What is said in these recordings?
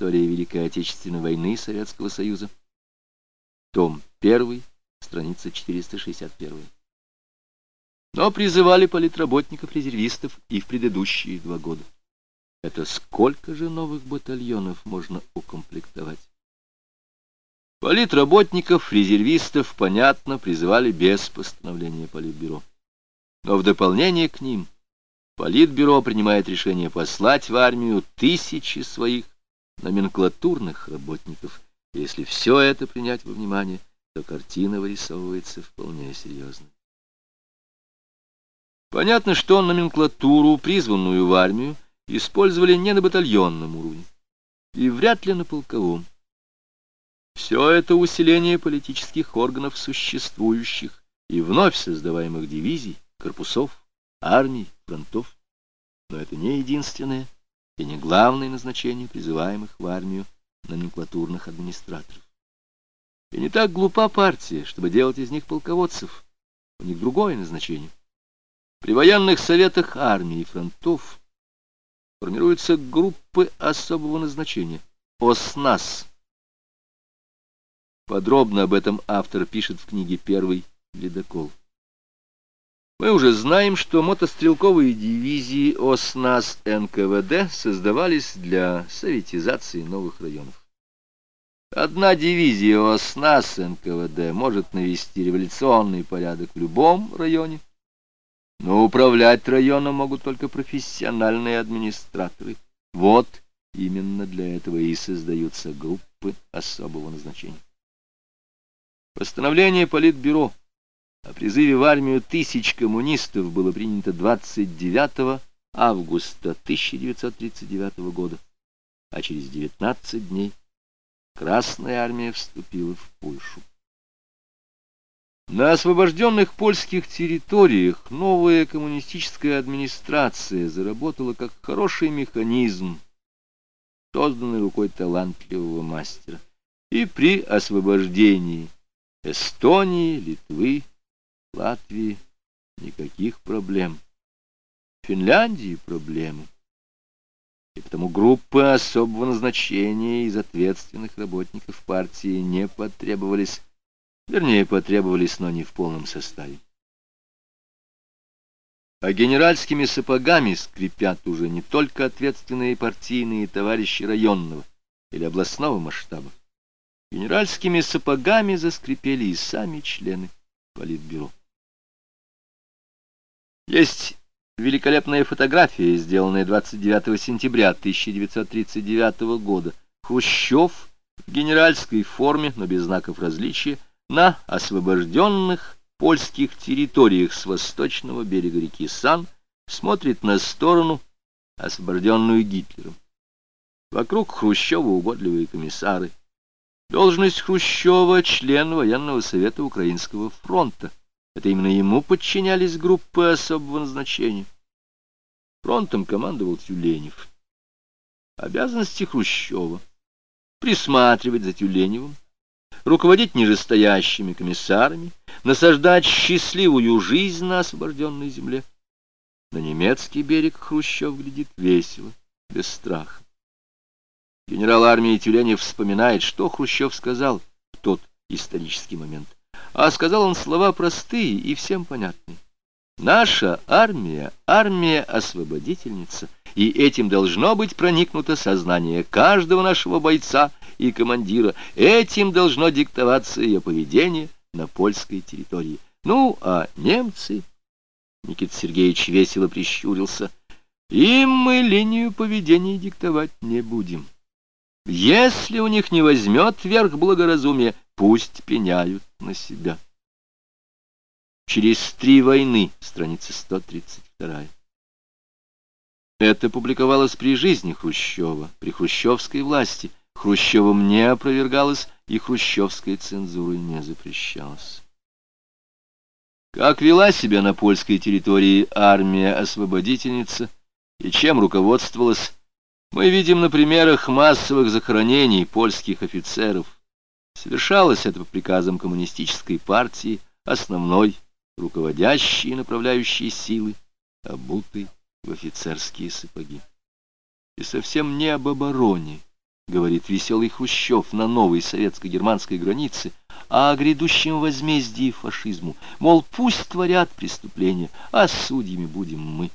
История Великой Отечественной войны Советского Союза. Том 1, страница 461. Но призывали политработников-резервистов и в предыдущие два года. Это сколько же новых батальонов можно укомплектовать? Политработников, резервистов, понятно, призывали без постановления Политбюро. Но в дополнение к ним Политбюро принимает решение послать в армию тысячи своих номенклатурных работников. Если все это принять во внимание, то картина вырисовывается вполне серьезно. Понятно, что номенклатуру, призванную в армию, использовали не на батальонном уровне и вряд ли на полковом. Все это усиление политических органов существующих и вновь создаваемых дивизий, корпусов, армий, фронтов. Но это не единственное и не главное назначение призываемых в армию номенклатурных администраторов. И не так глупа партия, чтобы делать из них полководцев. У них другое назначение. При военных советах армии и фронтов формируются группы особого назначения – ОСНАС. Подробно об этом автор пишет в книге «Первый ледокол». Мы уже знаем, что мотострелковые дивизии ОСНАС НКВД создавались для советизации новых районов. Одна дивизия ОСНАС НКВД может навести революционный порядок в любом районе, но управлять районом могут только профессиональные администраторы. Вот именно для этого и создаются группы особого назначения. Постановление Политбюро о призыве в армию тысяч коммунистов было принято 29 августа 1939 года, а через 19 дней Красная армия вступила в Польшу. На освобожденных польских территориях новая коммунистическая администрация заработала как хороший механизм, созданный рукой талантливого мастера. И при освобождении Эстонии, Литвы, Латвии никаких проблем. В Финляндии проблемы. И потому группы особого назначения из ответственных работников партии не потребовались Вернее, потребовались, но не в полном составе. А генеральскими сапогами скрипят уже не только ответственные партийные товарищи районного или областного масштаба. Генеральскими сапогами заскрипели и сами члены Политбюро. Есть великолепная фотография, сделанная 29 сентября 1939 года. Хрущев в генеральской форме, но без знаков различия, на освобожденных польских территориях с восточного берега реки Сан смотрит на сторону, освобожденную Гитлером. Вокруг Хрущева угодливые комиссары. Должность Хрущева — член военного совета Украинского фронта. Это именно ему подчинялись группы особого назначения. Фронтом командовал Тюленев. Обязанности Хрущева — присматривать за Тюленевым, руководить нижестоящими комиссарами, насаждать счастливую жизнь на освобожденной земле. На немецкий берег Хрущев глядит весело, без страха. Генерал армии Тюленев вспоминает, что Хрущев сказал в тот исторический момент. А сказал он слова простые и всем понятные. Наша армия — армия-освободительница, и этим должно быть проникнуто сознание каждого нашего бойца и командира. Этим должно диктоваться ее поведение на польской территории. Ну, а немцы... Никита Сергеевич весело прищурился. Им мы линию поведения диктовать не будем. Если у них не возьмет верх благоразумия, пусть пеняют на себя. Через три войны, страница 132. Это публиковалось при жизни Хрущева, при хрущевской власти. Хрущевым не опровергалось, и хрущевской цензурой не запрещалось. Как вела себя на польской территории армия-освободительница и чем руководствовалась, мы видим на примерах массовых захоронений польских офицеров. Совершалось это по приказам коммунистической партии, основной руководящие и направляющие силы, обутые в офицерские сапоги. И совсем не об обороне говорит веселый Хрущев на новой советско-германской границе, а о грядущем возмездии фашизму, мол, пусть творят преступления, а судьями будем мы.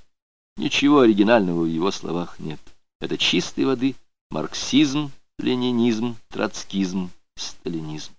Ничего оригинального в его словах нет. Это чистой воды марксизм, ленинизм, троцкизм, сталинизм.